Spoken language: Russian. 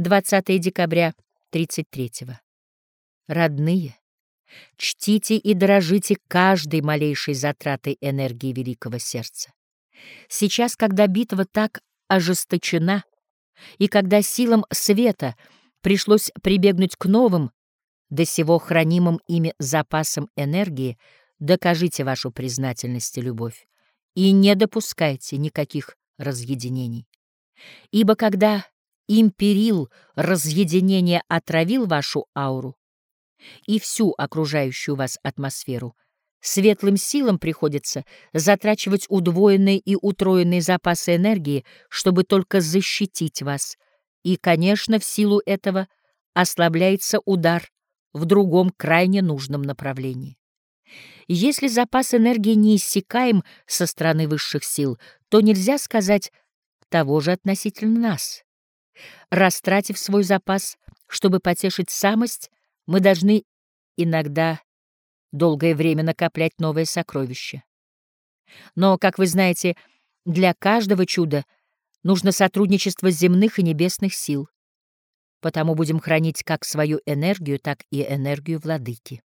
20 декабря 33 -го. Родные, чтите и дорожите каждой малейшей затратой энергии великого сердца. Сейчас, когда битва так ожесточена, и когда силам света пришлось прибегнуть к новым, до сего хранимым ими запасам энергии, докажите вашу признательность и любовь, и не допускайте никаких разъединений. Ибо когда империл разъединения отравил вашу ауру и всю окружающую вас атмосферу, светлым силам приходится затрачивать удвоенные и утроенные запасы энергии, чтобы только защитить вас, и, конечно, в силу этого ослабляется удар в другом крайне нужном направлении. Если запас энергии не иссякаем со стороны высших сил, то нельзя сказать того же относительно нас. Растратив свой запас, чтобы потешить самость, мы должны иногда долгое время накоплять новое сокровище. Но, как вы знаете, для каждого чуда нужно сотрудничество земных и небесных сил. Потому будем хранить как свою энергию, так и энергию владыки.